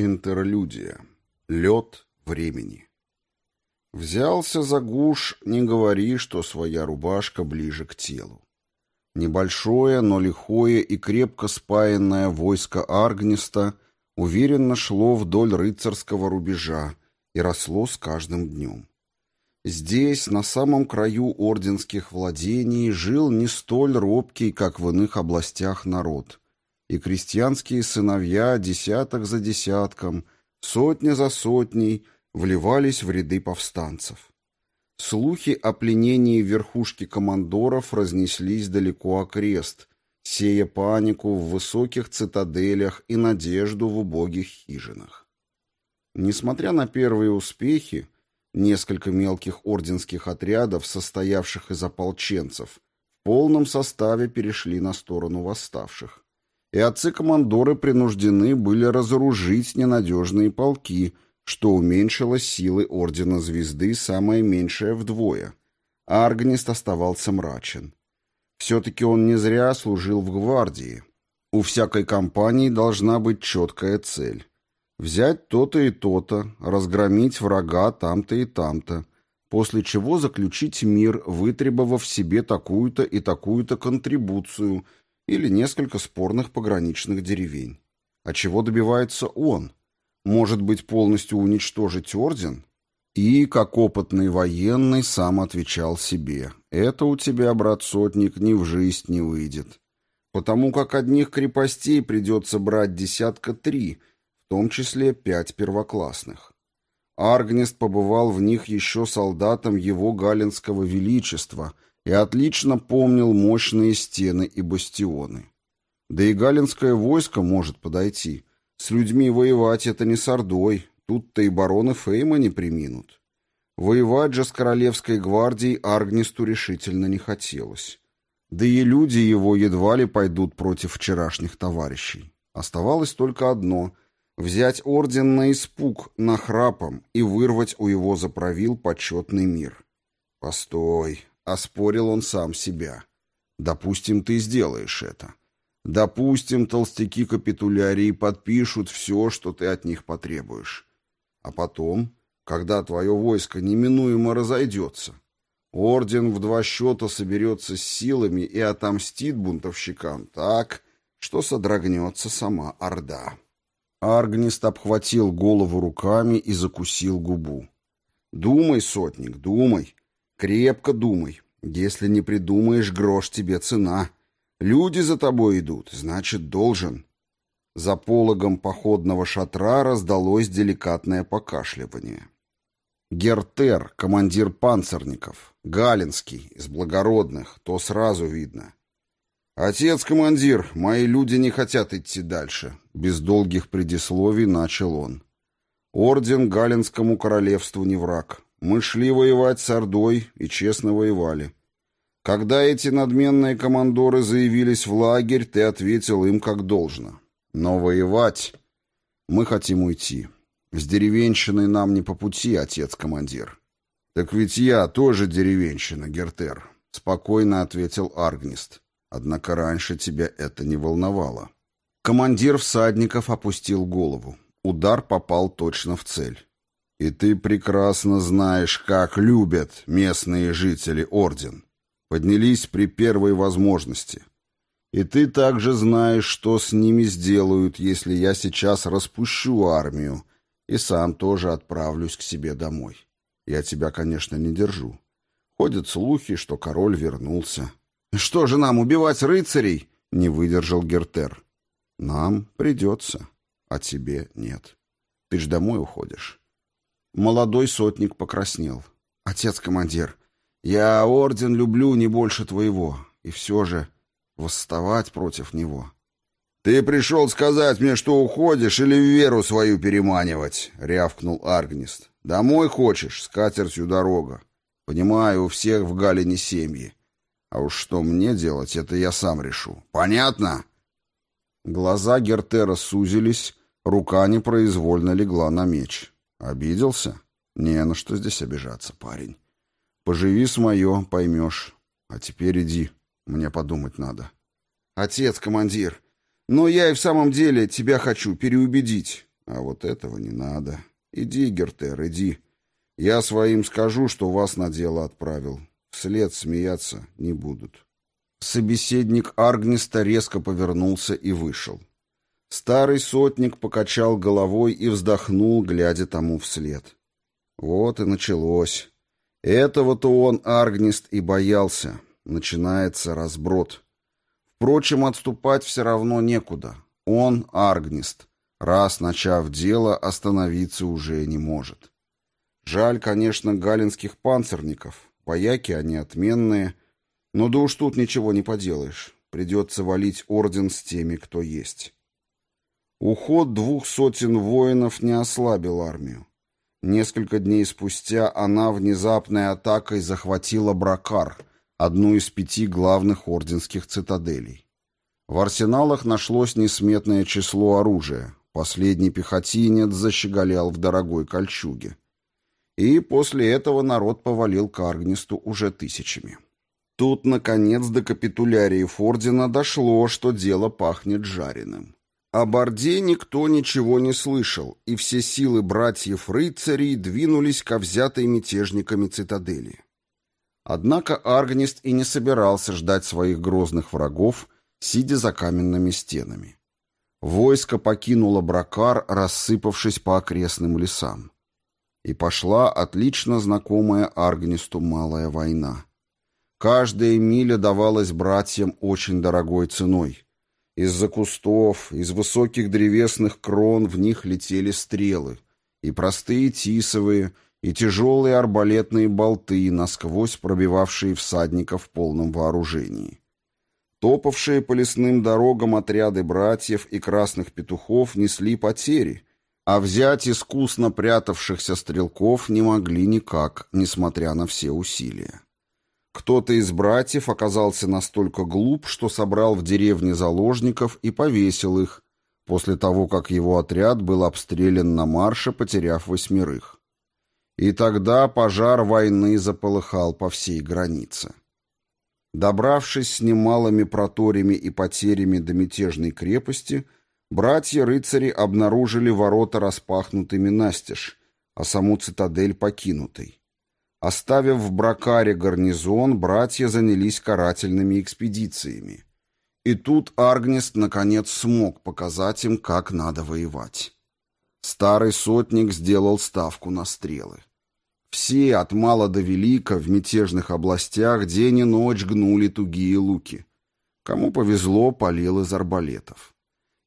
Интерлюдия. Лед времени. Взялся за гуш, не говори, что своя рубашка ближе к телу. Небольшое, но лихое и крепко спаянное войско Аргниста уверенно шло вдоль рыцарского рубежа и росло с каждым днем. Здесь, на самом краю орденских владений, жил не столь робкий, как в иных областях народ — и крестьянские сыновья десяток за десятком, сотня за сотней вливались в ряды повстанцев. Слухи о пленении верхушки командоров разнеслись далеко окрест, сея панику в высоких цитаделях и надежду в убогих хижинах. Несмотря на первые успехи, несколько мелких орденских отрядов, состоявших из ополченцев, в полном составе перешли на сторону восставших и отцы-командоры принуждены были разоружить ненадежные полки, что уменьшило силы Ордена Звезды самое меньшее вдвое, а Аргнист оставался мрачен. Все-таки он не зря служил в гвардии. У всякой компании должна быть четкая цель. Взять то-то и то-то, разгромить врага там-то и там-то, после чего заключить мир, вытребовав себе такую-то и такую-то контрибуцию – или несколько спорных пограничных деревень. А чего добивается он? Может быть, полностью уничтожить орден? И, как опытный военный, сам отвечал себе. Это у тебя, брат Сотник, ни в жизнь не выйдет. Потому как одних крепостей придется брать десятка три, в том числе пять первоклассных. Аргнест побывал в них еще солдатом его Галинского Величества – и отлично помнил мощные стены и бастионы. Да и галинское войско может подойти. С людьми воевать это не с Ордой, тут-то и бароны Фейма не приминут. Воевать же с королевской гвардией Аргнисту решительно не хотелось. Да и люди его едва ли пойдут против вчерашних товарищей. Оставалось только одно — взять орден на испуг, нахрапом и вырвать у его заправил почетный мир. Постой, Оспорил он сам себя. Допустим, ты сделаешь это. Допустим, толстяки капитулярии подпишут все, что ты от них потребуешь. А потом, когда твое войско неминуемо разойдется, орден в два счета соберется с силами и отомстит бунтовщикам так, что содрогнется сама Орда. Аргнист обхватил голову руками и закусил губу. «Думай, сотник, думай. Крепко думай. Если не придумаешь, грош тебе цена. Люди за тобой идут, значит, должен. За пологом походного шатра раздалось деликатное покашливание. Гертер, командир панцирников, Галинский, из благородных, то сразу видно. «Отец-командир, мои люди не хотят идти дальше», — без долгих предисловий начал он. «Орден Галинскому королевству не враг. Мы шли воевать с Ордой и честно воевали. Когда эти надменные командоры заявились в лагерь, ты ответил им как должно. Но воевать... Мы хотим уйти. С деревенщиной нам не по пути, отец-командир. Так ведь я тоже деревенщина, Гертер, спокойно ответил Аргнист. Однако раньше тебя это не волновало. Командир всадников опустил голову. Удар попал точно в цель. И ты прекрасно знаешь, как любят местные жители орден. Поднялись при первой возможности. И ты также знаешь, что с ними сделают, если я сейчас распущу армию и сам тоже отправлюсь к себе домой. Я тебя, конечно, не держу. Ходят слухи, что король вернулся. «Что же нам, убивать рыцарей?» — не выдержал Гертер. «Нам придется, а тебе нет. Ты ж домой уходишь». Молодой сотник покраснел. «Отец-командир, я орден люблю не больше твоего, и все же восставать против него...» «Ты пришел сказать мне, что уходишь, или веру свою переманивать?» — рявкнул Аргнист. «Домой хочешь? С катертью дорога. Понимаю, у всех в Галине семьи. А уж что мне делать, это я сам решу. Понятно?» Глаза Гертера сузились, рука непроизвольно легла на меч. Обиделся? Не, на что здесь обижаться, парень. Поживи с мое, поймешь. А теперь иди, мне подумать надо. Отец, командир, но я и в самом деле тебя хочу переубедить. А вот этого не надо. Иди, Гертер, иди. Я своим скажу, что вас на дело отправил. Вслед смеяться не будут. Собеседник Аргниста резко повернулся и вышел. Старый сотник покачал головой и вздохнул, глядя тому вслед. Вот и началось. Этого-то он, Аргнист, и боялся. Начинается разброд. Впрочем, отступать все равно некуда. Он, Аргнист, раз начав дело, остановиться уже не может. Жаль, конечно, галинских панцирников. Вояки они отменные. Но да уж тут ничего не поделаешь. Придется валить орден с теми, кто есть. Уход двух сотен воинов не ослабил армию. Несколько дней спустя она внезапной атакой захватила Бракар, одну из пяти главных орденских цитаделей. В арсеналах нашлось несметное число оружия. Последний пехотинец защеголял в дорогой кольчуге. И после этого народ повалил к Аргнисту уже тысячами. Тут, наконец, до капитуляриев ордена дошло, что дело пахнет жареным. О Борде никто ничего не слышал, и все силы братьев-рыцарей двинулись ко взятой мятежниками цитадели. Однако Аргнист и не собирался ждать своих грозных врагов, сидя за каменными стенами. Войско покинуло Бракар, рассыпавшись по окрестным лесам. И пошла отлично знакомая Аргнисту малая война. Каждая миля давалась братьям очень дорогой ценой — из-за кустов, из высоких древесных крон в них летели стрелы, и простые тисовые, и тяжелые арбалетные болты, насквозь пробивавшие всадников в полном вооружении. Топавшие по лесным дорогам отряды братьев и красных петухов несли потери, а взять искусно прятавшихся стрелков не могли никак, несмотря на все усилия. Кто-то из братьев оказался настолько глуп, что собрал в деревне заложников и повесил их, после того, как его отряд был обстрелян на марше, потеряв восьмерых. И тогда пожар войны заполыхал по всей границе. Добравшись с немалыми проторями и потерями до мятежной крепости, братья-рыцари обнаружили ворота распахнутыми настежь, а саму цитадель покинутой. Оставив в Бракаре гарнизон, братья занялись карательными экспедициями. И тут Аргнест наконец смог показать им, как надо воевать. Старый сотник сделал ставку на стрелы. Все, от мала до велика, в мятежных областях день и ночь гнули тугие луки. Кому повезло, полил из арбалетов.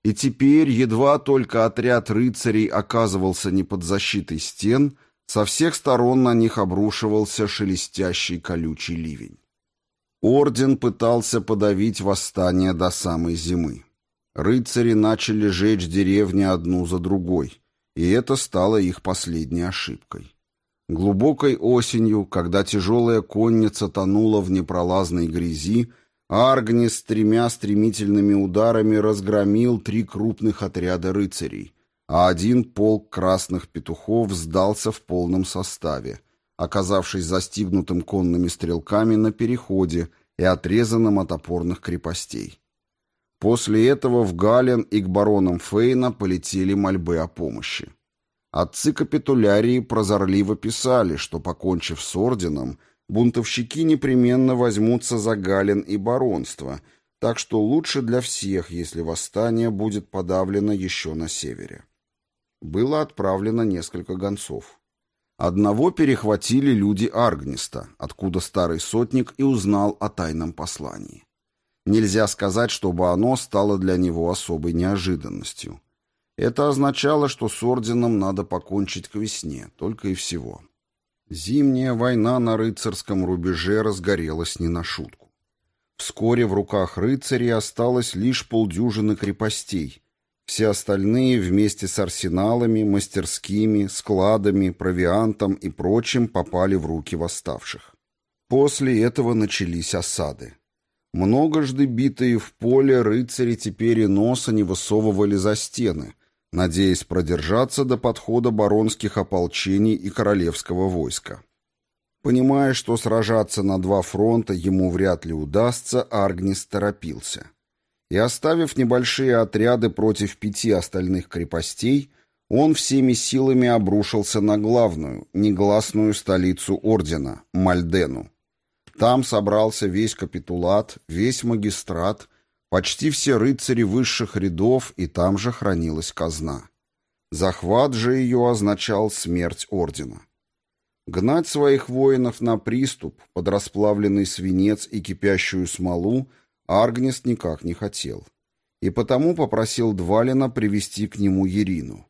И теперь, едва только отряд рыцарей оказывался не под защитой стен — со всех сторон на них обрушивался шелестящий колючий ливень. Орден пытался подавить восстание до самой зимы. Рыцари начали жечь деревни одну за другой, и это стало их последней ошибкой. Глубокой осенью, когда тяжелая конница тонула в непролазной грязи, Аргнис с тремя стремительными ударами разгромил три крупных отряда рыцарей — а один полк красных петухов сдался в полном составе, оказавшись застигнутым конными стрелками на переходе и отрезанным от опорных крепостей. После этого в Гален и к баронам Фейна полетели мольбы о помощи. Отцы капитулярии прозорливо писали, что, покончив с орденом, бунтовщики непременно возьмутся за Гален и баронство, так что лучше для всех, если восстание будет подавлено еще на севере было отправлено несколько гонцов. Одного перехватили люди Аргниста, откуда старый сотник и узнал о тайном послании. Нельзя сказать, чтобы оно стало для него особой неожиданностью. Это означало, что с орденом надо покончить к весне, только и всего. Зимняя война на рыцарском рубеже разгорелась не на шутку. Вскоре в руках рыцарей осталось лишь полдюжины крепостей, все остальные вместе с арсеналами, мастерскими, складами, провиантом и прочим попали в руки восставших. После этого начались осады. Многожды битые в поле рыцари теперь и носа не высовывали за стены, надеясь продержаться до подхода баронских ополчений и королевского войска. Понимая, что сражаться на два фронта ему вряд ли удастся, Аргнис торопился и, оставив небольшие отряды против пяти остальных крепостей, он всеми силами обрушился на главную, негласную столицу ордена, Мальдену. Там собрался весь капитулат, весь магистрат, почти все рыцари высших рядов, и там же хранилась казна. Захват же ее означал смерть ордена. Гнать своих воинов на приступ, под расплавленный свинец и кипящую смолу, Аргнест никак не хотел. И потому попросил Двалина привести к нему Ерину.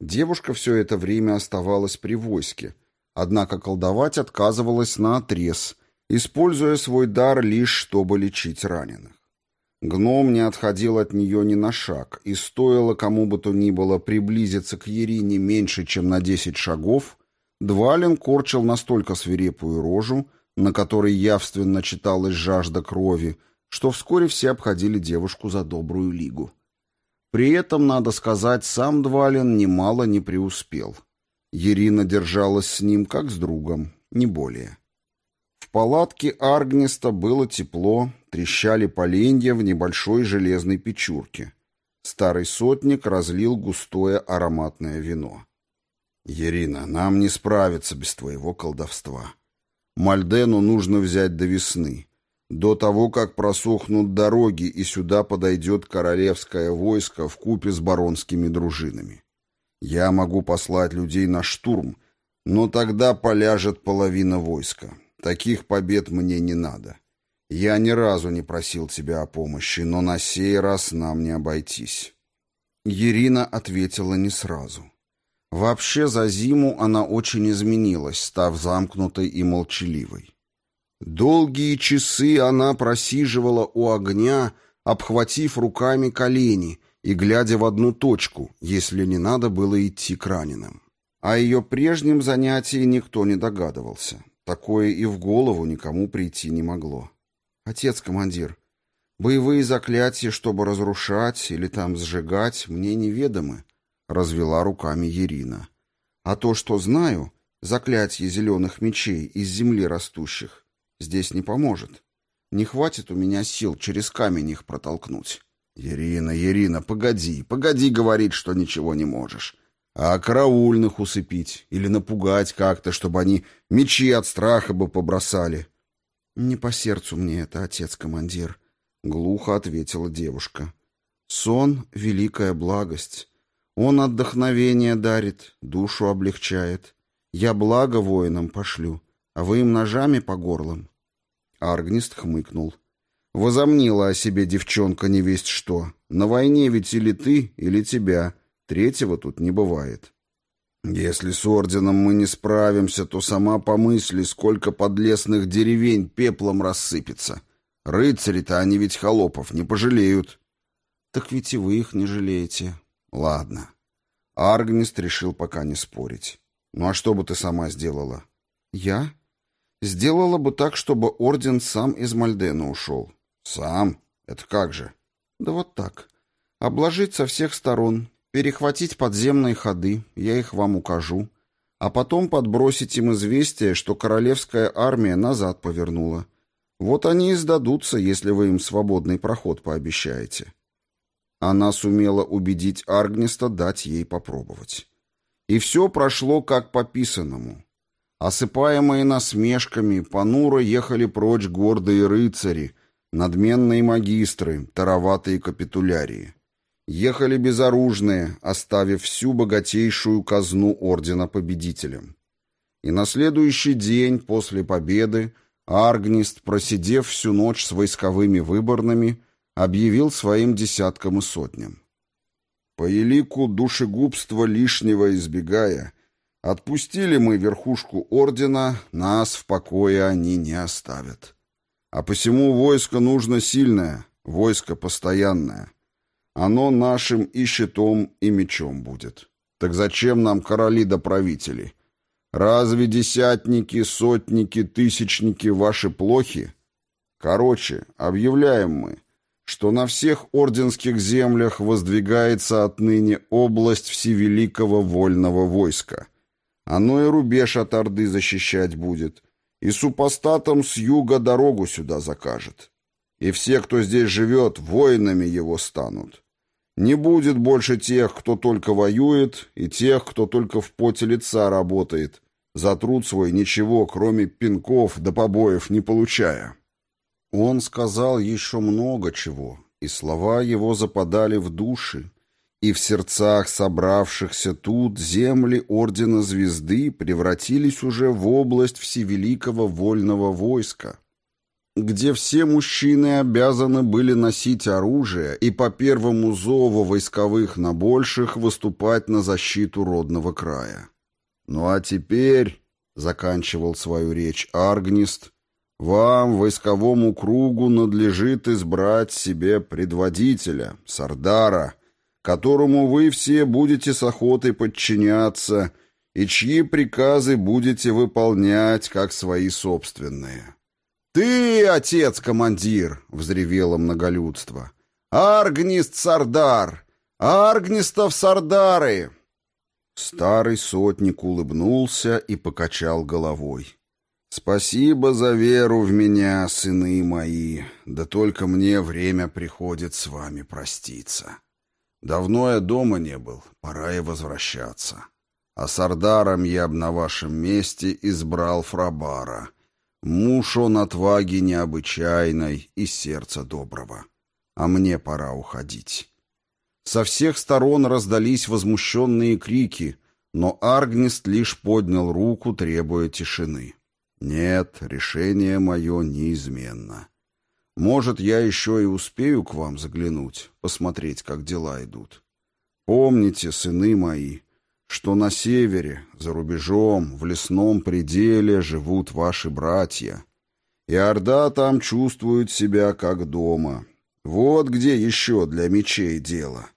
Девушка все это время оставалась при войске, однако колдовать отказывалась на отрез, используя свой дар лишь чтобы лечить раненых. Гном не отходил от нее ни на шаг, и стоило кому бы то ни было приблизиться к Ерине меньше, чем на десять шагов, Двалин корчил настолько свирепую рожу, на которой явственно читалась жажда крови, что вскоре все обходили девушку за добрую лигу. При этом, надо сказать, сам Двалин немало не преуспел. Ирина держалась с ним как с другом, не более. В палатке Аргниста было тепло, трещали поленья в небольшой железной печурке. Старый сотник разлил густое ароматное вино. «Ирина, нам не справиться без твоего колдовства. Мальдену нужно взять до весны. До того, как просохнут дороги, и сюда подойдет королевское войско в купе с баронскими дружинами. Я могу послать людей на штурм, но тогда поляжет половина войска. Таких побед мне не надо. Я ни разу не просил тебя о помощи, но на сей раз нам не обойтись». Ирина ответила не сразу. Вообще за зиму она очень изменилась, став замкнутой и молчаливой. Долгие часы она просиживала у огня, обхватив руками колени и глядя в одну точку, если не надо было идти к раненым. О ее прежнем занятии никто не догадывался. Такое и в голову никому прийти не могло. «Отец-командир, боевые заклятия, чтобы разрушать или там сжигать, мне неведомы», — развела руками Ирина. «А то, что знаю, заклятие зеленых мечей из земли растущих, здесь не поможет. Не хватит у меня сил через камень их протолкнуть. Ирина, Ирина, погоди, погоди говорить, что ничего не можешь. А караульных усыпить или напугать как-то, чтобы они мечи от страха бы побросали. Не по сердцу мне это, отец-командир, глухо ответила девушка. Сон — великая благость. Он отдохновение дарит, душу облегчает. Я благо воинам пошлю, а вы им ножами по горлам. Аргнист хмыкнул. Возомнила о себе девчонка не весть что. На войне ведь или ты, или тебя. Третьего тут не бывает. Если с орденом мы не справимся, то сама помысли, сколько подлесных деревень пеплом рассыпется. Рыцари-то они ведь холопов не пожалеют. Так ведь и вы их не жалеете. Ладно. Аргнист решил пока не спорить. Ну а что бы ты сама сделала? Я? Сделала бы так, чтобы орден сам из Мальдена ушел. Сам? Это как же? Да вот так. Обложить со всех сторон, перехватить подземные ходы, я их вам укажу, а потом подбросить им известие, что королевская армия назад повернула. Вот они и сдадутся, если вы им свободный проход пообещаете. Она сумела убедить Аргниста дать ей попробовать. И все прошло как по писанному. Осыпаемые насмешками, понуро ехали прочь гордые рыцари, надменные магистры, тароватые капитулярии. Ехали безоружные, оставив всю богатейшую казну ордена победителям. И на следующий день после победы Аргнист, просидев всю ночь с войсковыми выборными, объявил своим десяткам и сотням. По елику душегубства лишнего избегая, отпустили мы верхушку ордена, нас в покое они не оставят. А посему войско нужно сильное, войско постоянное. Оно нашим и щитом, и мечом будет. Так зачем нам короли да правители? Разве десятники, сотники, тысячники ваши плохи? Короче, объявляем мы, что на всех орденских землях воздвигается отныне область всевеликого вольного войска. Оно и рубеж от Орды защищать будет, и супостатам с юга дорогу сюда закажет. И все, кто здесь живет, воинами его станут. Не будет больше тех, кто только воюет, и тех, кто только в поте лица работает, за труд свой ничего, кроме пинков да побоев, не получая. Он сказал еще много чего, и слова его западали в души, и в сердцах собравшихся тут земли Ордена Звезды превратились уже в область всевеликого вольного войска, где все мужчины обязаны были носить оружие и по первому зову войсковых на больших выступать на защиту родного края. Ну а теперь, — заканчивал свою речь Аргнист, — вам, войсковому кругу, надлежит избрать себе предводителя, Сардара, которому вы все будете с охотой подчиняться и чьи приказы будете выполнять как свои собственные. «Ты, отец-командир!» — взревело многолюдство. «Аргнист Сардар! Аргнистов Сардары!» Старый сотник улыбнулся и покачал головой. «Спасибо за веру в меня, сыны мои, да только мне время приходит с вами проститься. Давно я дома не был, пора и возвращаться. А сардаром я б на вашем месте избрал Фрабара» Муж он отваги необычайной и сердца доброго. А мне пора уходить. Со всех сторон раздались возмущенные крики, но Аргнист лишь поднял руку, требуя тишины. Нет, решение мое неизменно. Может, я еще и успею к вам заглянуть, посмотреть, как дела идут. Помните, сыны мои, что на севере, за рубежом, в лесном пределе живут ваши братья. И Орда там чувствует себя как дома. Вот где еще для мечей дело.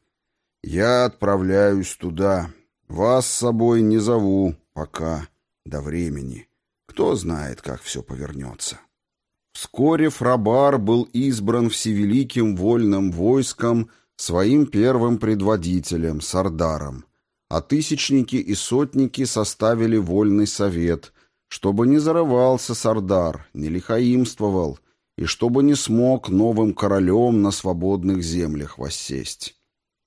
Я отправляюсь туда. Вас с собой не зову пока, до времени. Кто знает, как все повернется. Вскоре Фрабар был избран всевеликим вольным войском своим первым предводителем, Сардаром, а тысячники и сотники составили вольный совет, чтобы не зарывался Сардар, не лихаимствовал, и чтобы не смог новым королем на свободных землях воссесть.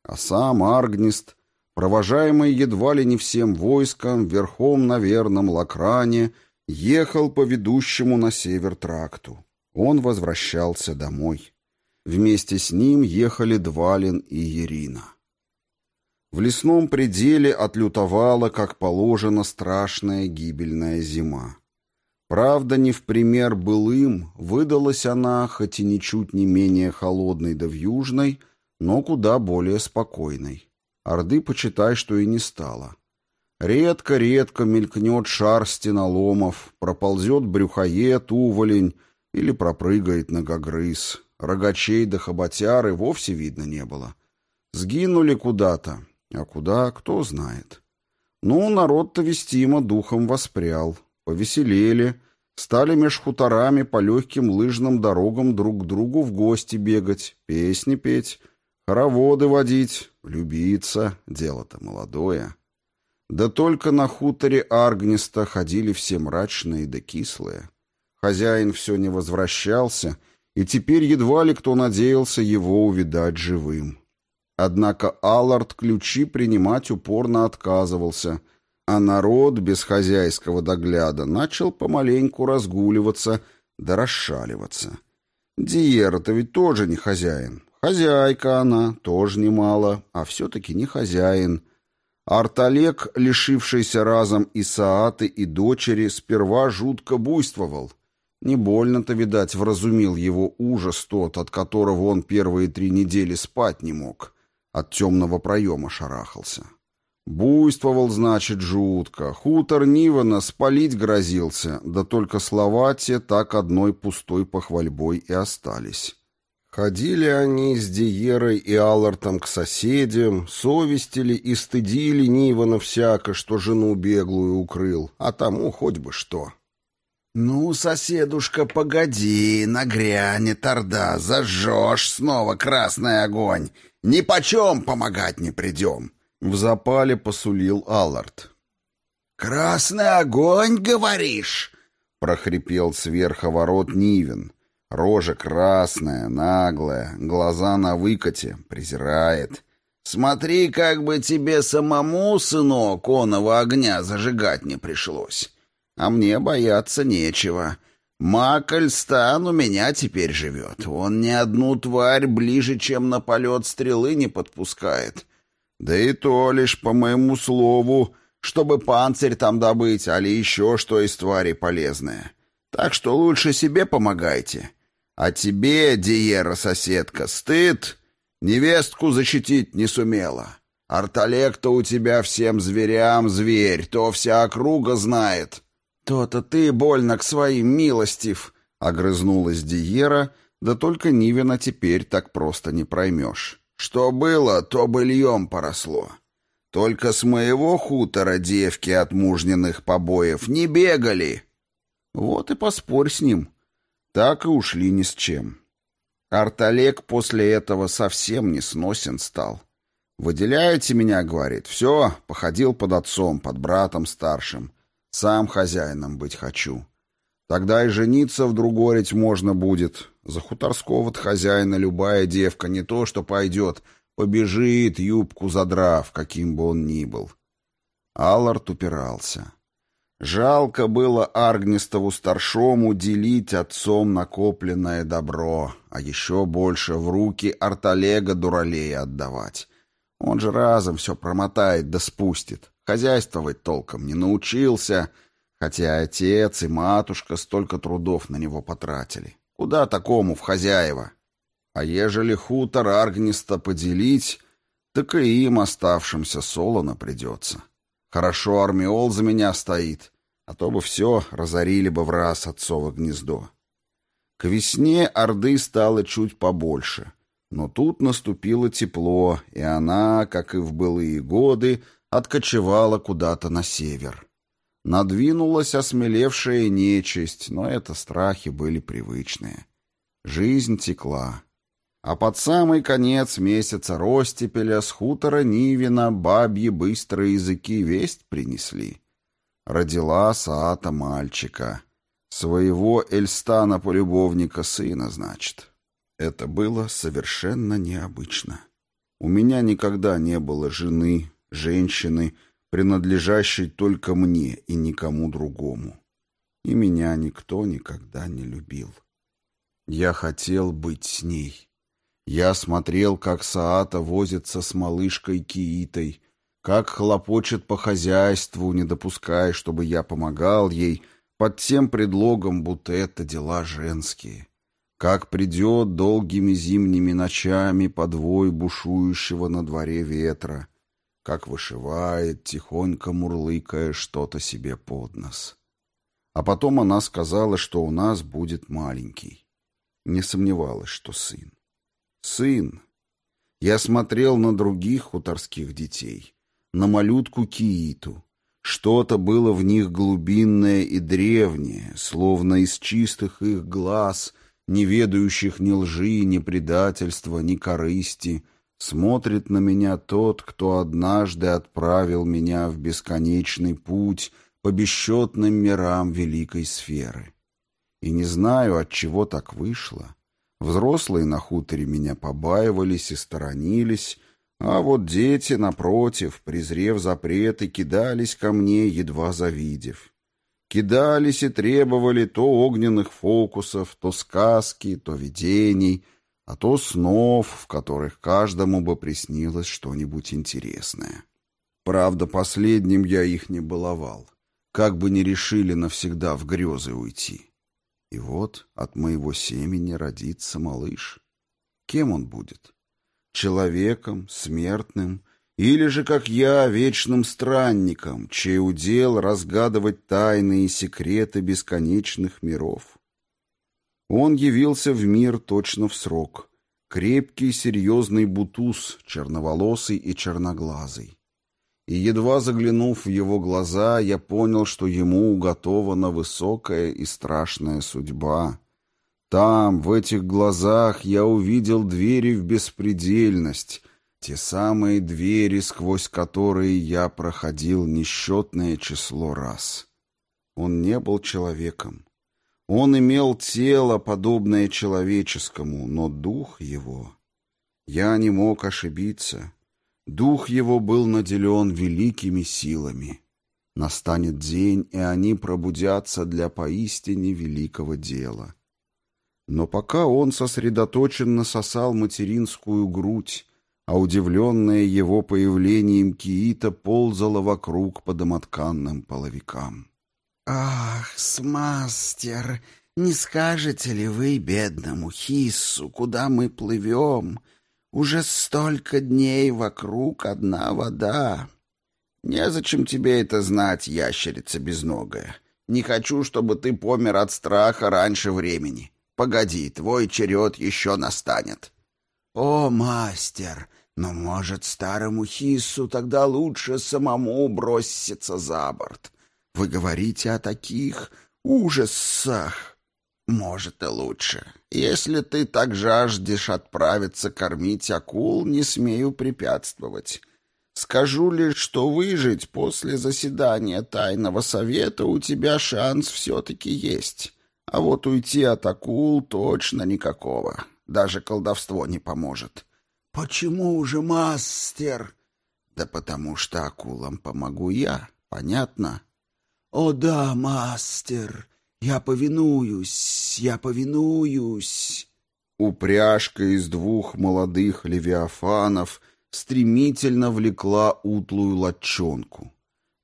А сам Аргнист, провожаемый едва ли не всем войском, верхом на верном Лакране, ехал по ведущему на север тракту. Он возвращался домой. Вместе с ним ехали Двалин и Ерина. В лесном пределе отлютовала, как положено, страшная гибельная зима. Правда, не в пример былым, выдалась она, хоть и ничуть не менее холодной да в южной, но куда более спокойной. Орды, почитай, что и не стало. Редко-редко мелькнет шар стеноломов, проползет брюхоед, уволень или пропрыгает ногогрыз. Рогачей да хоботяры вовсе видно не было. Сгинули куда-то, а куда, кто знает. Ну, народ-то вестимо духом воспрял. Повеселели, стали меж хуторами по легким лыжным дорогам друг к другу в гости бегать, песни петь, хороводы водить, любиться, дело-то молодое. Да только на хуторе Аргниста ходили все мрачные да кислые. Хозяин все не возвращался, и теперь едва ли кто надеялся его увидать живым. Однако Аллард ключи принимать упорно отказывался, а народ без хозяйского догляда начал помаленьку разгуливаться да расшаливаться. Диера-то ведь тоже не хозяин. Хозяйка она, тоже немало, а все-таки не хозяин. Арталек, лишившийся разом и Сааты, и дочери, сперва жутко буйствовал. Не больно-то, видать, вразумил его ужас тот, от которого он первые три недели спать не мог. От темного проема шарахался. Буйствовал, значит, жутко. Хутор Нивана спалить грозился, да только слова те так одной пустой похвальбой и остались. Ходили они с Диерой и Аллартом к соседям, совестили и стыдили Нивана всяко, что жену беглую укрыл, а тому хоть бы что. «Ну, соседушка, погоди, нагрянет орда, зажжешь снова красный огонь, ни почем помогать не придем!» В запале посулил Аллард. «Красный огонь, говоришь?» — прохрипел сверху ворот Нивен. Рожа красная, наглая, глаза на выкате, презирает. Смотри, как бы тебе самому, сынок, оного огня зажигать не пришлось. А мне бояться нечего. Макальстан у меня теперь живет. Он ни одну тварь ближе, чем на полет стрелы не подпускает. Да и то лишь по моему слову, чтобы панцирь там добыть, али еще что из твари полезное. Так что лучше себе помогайте. А тебе, Диера, соседка, стыд? Невестку защитить не сумела. Арталек-то у тебя всем зверям зверь, то вся округа знает. То-то ты больно к своим милостив, — огрызнулась Диера, да только Нивина теперь так просто не проймешь. Что было, то быльем поросло. Только с моего хутора девки от мужниных побоев не бегали. Вот и поспорь с ним. Так и ушли ни с чем. Арталек после этого совсем не сносен стал. «Выделяете меня, — говорит, — все, походил под отцом, под братом старшим. Сам хозяином быть хочу. Тогда и жениться в другорить можно будет. За хуторского-то хозяина любая девка не то что пойдет, побежит, юбку задрав, каким бы он ни был. Аллард упирался. Жалко было Аргнистову старшому делить отцом накопленное добро, а еще больше в руки Арталега дуралея отдавать. Он же разом все промотает да спустит. Хозяйствовать толком не научился — Хотя отец и матушка столько трудов на него потратили. Куда такому в хозяева? А ежели хутор Аргниста поделить, так и им оставшимся солоно придется. Хорошо Армиол за меня стоит, а то бы все разорили бы в раз отцово гнездо. К весне Орды стало чуть побольше, но тут наступило тепло, и она, как и в былые годы, откочевала куда-то на север. Надвинулась осмелевшая нечисть, но это страхи были привычные. Жизнь текла. А под самый конец месяца ростепеля с хутора Нивина бабьи быстрые языки весть принесли. Родила Саата мальчика. Своего Эльстана-полюбовника сына, значит. Это было совершенно необычно. У меня никогда не было жены, женщины, принадлежащей только мне и никому другому. И меня никто никогда не любил. Я хотел быть с ней. Я смотрел, как Саата возится с малышкой Киитой, как хлопочет по хозяйству, не допуская, чтобы я помогал ей, под тем предлогом, будто это дела женские. Как придет долгими зимними ночами подвой бушующего на дворе ветра, как вышивает, тихонько мурлыкая что-то себе под нос. А потом она сказала, что у нас будет маленький. Не сомневалась, что сын. Сын. Я смотрел на других хуторских детей, на малютку Кииту. Что-то было в них глубинное и древнее, словно из чистых их глаз, не ведающих ни лжи, ни предательства, ни корысти, Смотрит на меня тот, кто однажды отправил меня в бесконечный путь по бесчетным мирам великой сферы. И не знаю, от чего так вышло. Взрослые на хуторе меня побаивались и сторонились, а вот дети, напротив, презрев запреты, кидались ко мне, едва завидев. Кидались и требовали то огненных фокусов, то сказки, то видений — а то снов, в которых каждому бы приснилось что-нибудь интересное. Правда, последним я их не баловал, как бы не решили навсегда в грезы уйти. И вот от моего семени родится малыш. Кем он будет? Человеком, смертным, или же, как я, вечным странником, чей удел разгадывать тайны и секреты бесконечных миров? Он явился в мир точно в срок. Крепкий, серьезный бутуз, черноволосый и черноглазый. И едва заглянув в его глаза, я понял, что ему уготована высокая и страшная судьба. Там, в этих глазах, я увидел двери в беспредельность, те самые двери, сквозь которые я проходил несчетное число раз. Он не был человеком. Он имел тело, подобное человеческому, но дух его... Я не мог ошибиться. Дух его был наделен великими силами. Настанет день, и они пробудятся для поистине великого дела. Но пока он сосредоточенно сосал материнскую грудь, а удивленная его появлением Киита ползала вокруг по домотканным половикам. «Ах, смастер, не скажете ли вы бедному Хиссу, куда мы плывем? Уже столько дней вокруг одна вода». «Незачем тебе это знать, ящерица безногая. Не хочу, чтобы ты помер от страха раньше времени. Погоди, твой черед еще настанет». «О, мастер, но, может, старому Хиссу тогда лучше самому броситься за борт? Вы говорите о таких ужасах. Может, и лучше. Если ты так жаждешь отправиться кормить акул, не смею препятствовать». Скажу лишь, что выжить после заседания тайного совета у тебя шанс все-таки есть. А вот уйти от акул точно никакого. Даже колдовство не поможет. Почему же, мастер? Да потому что акулам помогу я, понятно? О да, мастер, я повинуюсь, я повинуюсь. Упряжка из двух молодых левиафанов — стремительно влекла утлую лодчонку.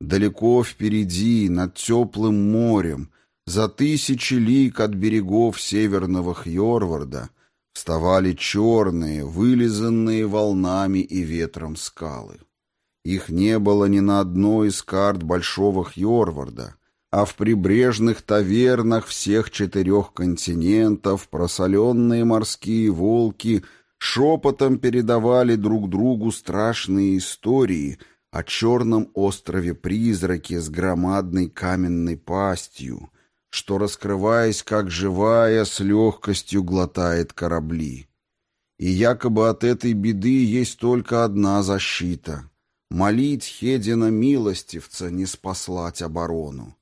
Далеко впереди, над теплым морем, за тысячи лик от берегов северного Хьорварда, вставали черные, вылизанные волнами и ветром скалы. Их не было ни на одной из карт Большого Хьорварда, а в прибрежных тавернах всех четырех континентов просоленные морские волки — шепотом передавали друг другу страшные истории о черном острове-призраке с громадной каменной пастью, что, раскрываясь как живая, с легкостью глотает корабли. И якобы от этой беды есть только одна защита — молить Хедина милостивца не спаслать оборону.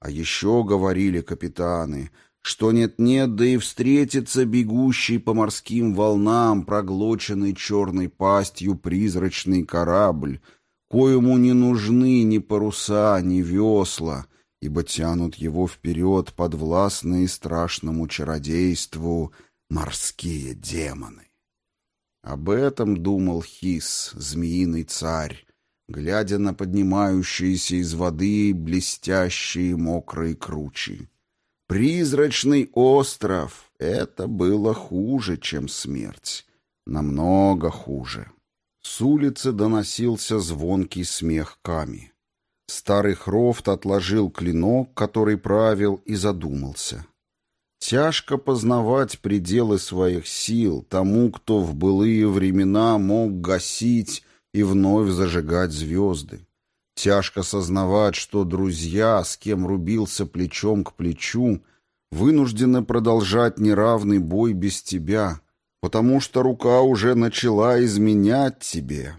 А еще говорили капитаны — что нет-нет, да и встретится бегущий по морским волнам, проглоченный черной пастью призрачный корабль, коему не нужны ни паруса, ни весла, ибо тянут его вперед подвластные страшному чародейству морские демоны. Об этом думал Хис, змеиный царь, глядя на поднимающиеся из воды блестящие мокрые кручи. Призрачный остров — это было хуже, чем смерть. Намного хуже. С улицы доносился звонкий смех Ками. Старый Хрофт отложил клинок, который правил, и задумался. Тяжко познавать пределы своих сил тому, кто в былые времена мог гасить и вновь зажигать звезды. Тяжко сознавать, что друзья, с кем рубился плечом к плечу, вынуждены продолжать неравный бой без тебя, потому что рука уже начала изменять тебе.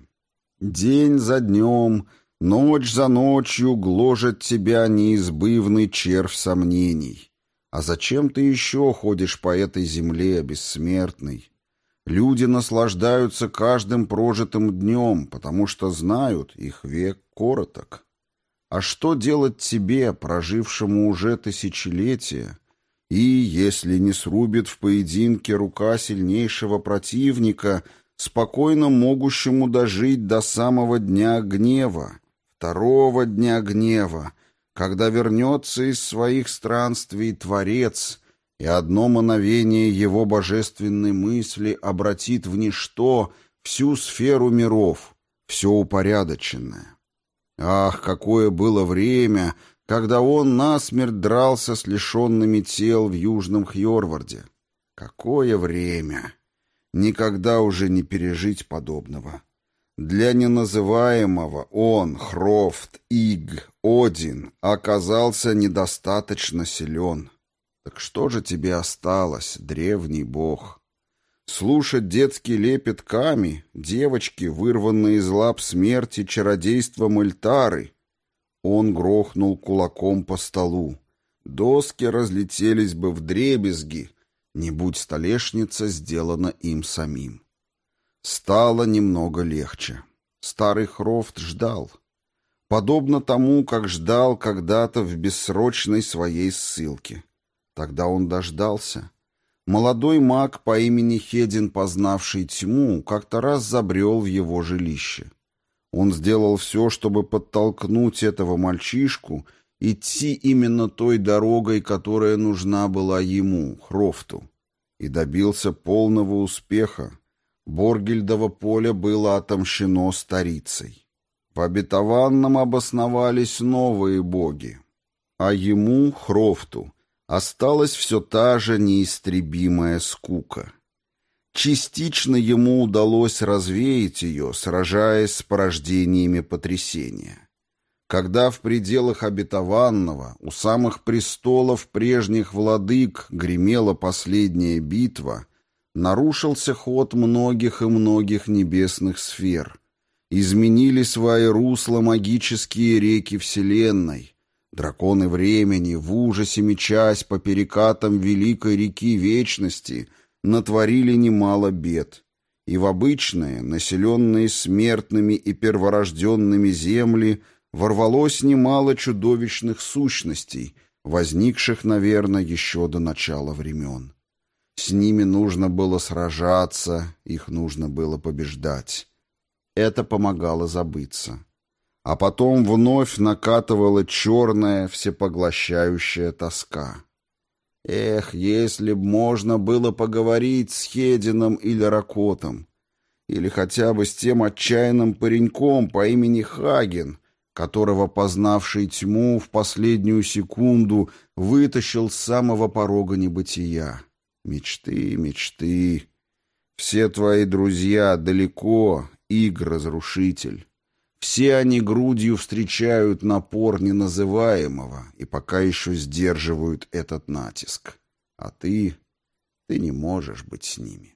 День за днем, ночь за ночью гложет тебя неизбывный червь сомнений. А зачем ты еще ходишь по этой земле, бессмертный? Люди наслаждаются каждым прожитым днем, потому что знают, их век короток. А что делать тебе, прожившему уже тысячелетия, и, если не срубит в поединке рука сильнейшего противника, спокойно могущему дожить до самого дня гнева, второго дня гнева, когда вернется из своих странствий Творец — и одно мановение его божественной мысли обратит в ничто всю сферу миров, все упорядоченное. Ах, какое было время, когда он насмерть дрался с лишенными тел в Южном Хьорварде. Какое время! Никогда уже не пережить подобного. Для неназываемого он, Хрофт, Иг, Один, оказался недостаточно силен. Так что же тебе осталось, древний бог? Слушать детский лепет Ками, девочки, вырванные из лап смерти чародейством Эльтары. Он грохнул кулаком по столу. Доски разлетелись бы в дребезги, не будь столешница сделана им самим. Стало немного легче. Старый Хрофт ждал. Подобно тому, как ждал когда-то в бессрочной своей ссылке. Тогда он дождался. Молодой маг по имени Хедин, познавший тьму, как-то раз забрел в его жилище. Он сделал все, чтобы подтолкнуть этого мальчишку идти именно той дорогой, которая нужна была ему, Хрофту, и добился полного успеха. Боргельдово поле было отомщено старицей. В обетованном обосновались новые боги, а ему, Хрофту, осталась все та же неистребимая скука. Частично ему удалось развеять ее, сражаясь с порождениями потрясения. Когда в пределах обетованного, у самых престолов прежних владык гремела последняя битва, нарушился ход многих и многих небесных сфер. Изменили свои русла магические реки Вселенной. Драконы времени, в ужасе мечась по перекатам великой реки Вечности — натворили немало бед, и в обычные, населенные смертными и перворожденными земли, ворвалось немало чудовищных сущностей, возникших, наверное, еще до начала времен. С ними нужно было сражаться, их нужно было побеждать. Это помогало забыться. А потом вновь накатывала черная, всепоглощающая тоска. Эх, если б можно было поговорить с Хедином или Ракотом, или хотя бы с тем отчаянным пареньком по имени Хаген, которого, познавший тьму, в последнюю секунду вытащил с самого порога небытия. Мечты, мечты. Все твои друзья далеко, Игр-разрушитель. Все они грудью встречают напор неназываемого и пока еще сдерживают этот натиск. А ты... ты не можешь быть с ними.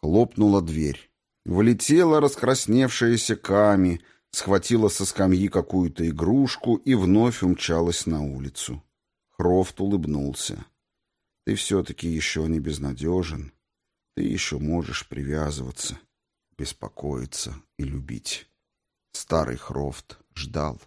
Хлопнула дверь. Влетела раскрасневшаяся Ками, схватила со скамьи какую-то игрушку и вновь умчалась на улицу. Хрофт улыбнулся. «Ты все-таки еще не безнадежен. Ты еще можешь привязываться, беспокоиться и любить». Старый Хрофт ждал.